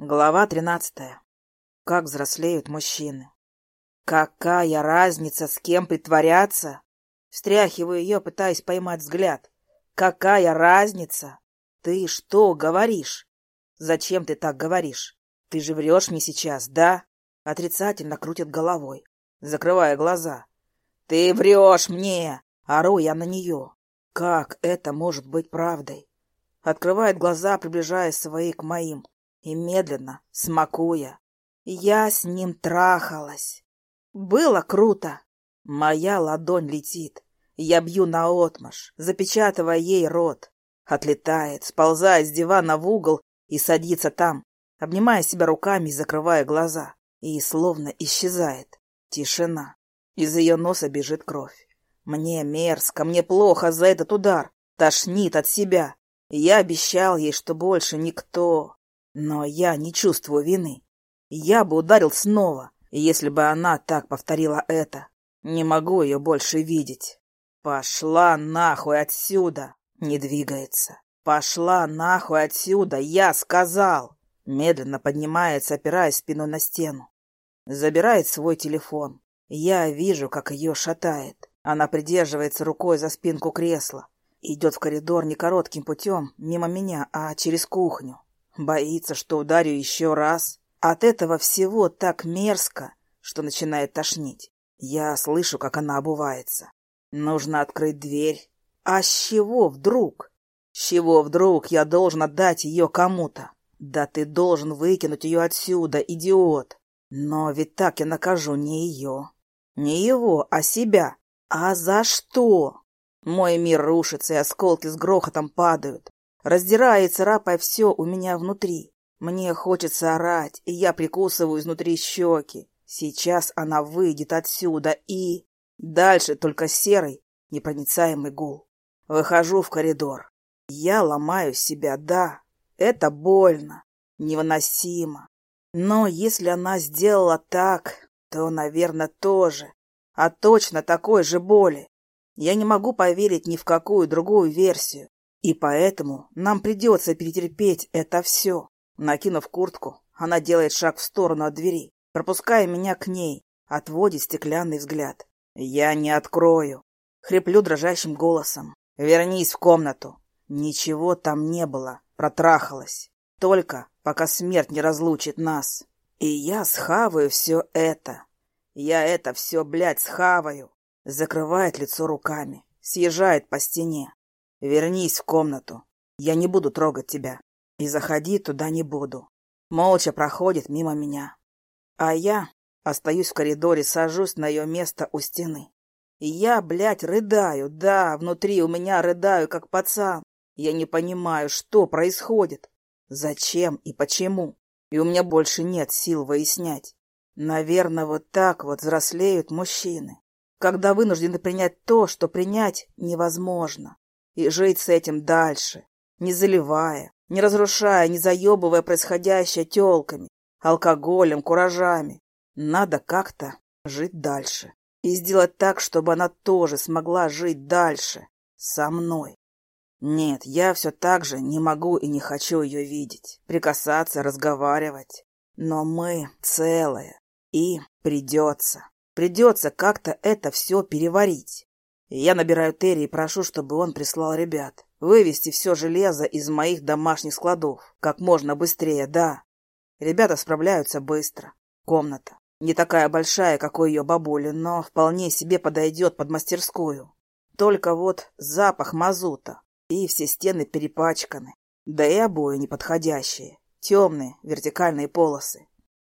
Глава тринадцатая. Как взрослеют мужчины. Какая разница, с кем притворяться? Встряхиваю ее, пытаясь поймать взгляд. Какая разница? Ты что говоришь? Зачем ты так говоришь? Ты же врешь мне сейчас, да? Отрицательно крутит головой, закрывая глаза. Ты врешь мне! Ору я на нее. Как это может быть правдой? Открывает глаза, приближая свои к моим и медленно, смакуя. Я с ним трахалась. Было круто. Моя ладонь летит. Я бью наотмашь, запечатывая ей рот. Отлетает, сползает с дивана в угол и садится там, обнимая себя руками и закрывая глаза. И словно исчезает. Тишина. Из ее носа бежит кровь. Мне мерзко, мне плохо за этот удар. Тошнит от себя. Я обещал ей, что больше никто, но я не чувствую вины. Я бы ударил снова, если бы она так повторила это. Не могу ее больше видеть. Пошла нахуй отсюда. Не двигается. Пошла нахуй отсюда, я сказал. Медленно поднимается, опираясь спиной на стену. Забирает свой телефон. Я вижу, как ее шатает. Она придерживается рукой за спинку кресла. Идет в коридор не коротким путем, мимо меня, а через кухню. Боится, что ударю еще раз. От этого всего так мерзко, что начинает тошнить. Я слышу, как она обувается. Нужно открыть дверь. А с чего вдруг? С чего вдруг я должен отдать ее кому-то? Да ты должен выкинуть ее отсюда, идиот. Но ведь так я накажу не ее. Не его, а себя. А за что? Мой мир рушится, и осколки с грохотом падают раздирая и царапая все у меня внутри. Мне хочется орать, и я прикусываю изнутри щеки. Сейчас она выйдет отсюда и... Дальше только серый, непроницаемый гул. Выхожу в коридор. Я ломаю себя, да. Это больно, невыносимо. Но если она сделала так, то, наверное, тоже. А точно такой же боли. Я не могу поверить ни в какую другую версию. И поэтому нам придется перетерпеть это все. Накинув куртку, она делает шаг в сторону от двери, пропуская меня к ней, отводит стеклянный взгляд. «Я не открою!» Хриплю дрожащим голосом. «Вернись в комнату!» Ничего там не было, протрахалась. Только пока смерть не разлучит нас. И я схаваю все это. Я это все, блядь, схаваю. Закрывает лицо руками, съезжает по стене. Вернись в комнату. Я не буду трогать тебя. И заходи туда не буду. Молча проходит мимо меня. А я остаюсь в коридоре, сажусь на ее место у стены. И я, блядь, рыдаю, да, внутри у меня рыдаю, как пацан. Я не понимаю, что происходит, зачем и почему. И у меня больше нет сил выяснять. Наверное, вот так вот взрослеют мужчины, когда вынуждены принять то, что принять невозможно и жить с этим дальше, не заливая, не разрушая, не заебывая происходящее телками, алкоголем, куражами. Надо как-то жить дальше и сделать так, чтобы она тоже смогла жить дальше со мной. Нет, я все так же не могу и не хочу ее видеть, прикасаться, разговаривать. Но мы целое, и придется, придется как-то это все переварить. Я набираю Терри и прошу, чтобы он прислал ребят. Вывести все железо из моих домашних складов. Как можно быстрее, да. Ребята справляются быстро. Комната. Не такая большая, как у ее бабули, но вполне себе подойдет под мастерскую. Только вот запах мазута. И все стены перепачканы. Да и обои неподходящие. Темные, вертикальные полосы.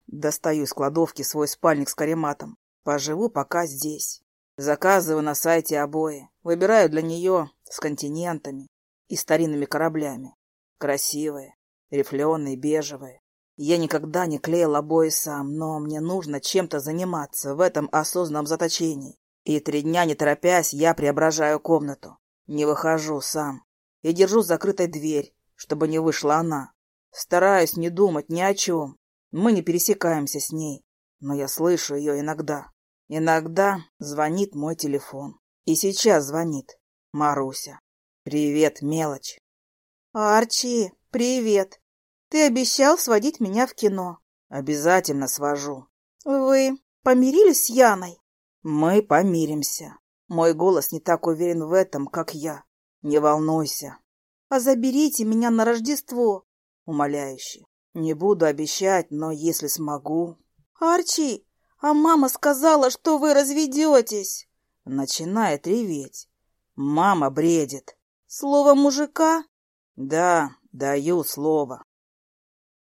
Достаю из кладовки свой спальник с карематом. Поживу пока здесь. Заказываю на сайте обои. Выбираю для нее с континентами и старинными кораблями. Красивые, рифленые, бежевые. Я никогда не клеил обои сам, но мне нужно чем-то заниматься в этом осознанном заточении. И три дня, не торопясь, я преображаю комнату. Не выхожу сам. И держу закрытой дверь, чтобы не вышла она. Стараюсь не думать ни о чем. Мы не пересекаемся с ней, но я слышу ее иногда. Иногда звонит мой телефон. И сейчас звонит Маруся. Привет, мелочь. Арчи, привет. Ты обещал сводить меня в кино. Обязательно свожу. Вы помирились с Яной? Мы помиримся. Мой голос не так уверен в этом, как я. Не волнуйся. А заберите меня на Рождество. Умоляюще. Не буду обещать, но если смогу... Арчи, а мама сказала, что вы разведетесь. Начинает реветь. Мама бредит. Слово мужика? Да, даю слово.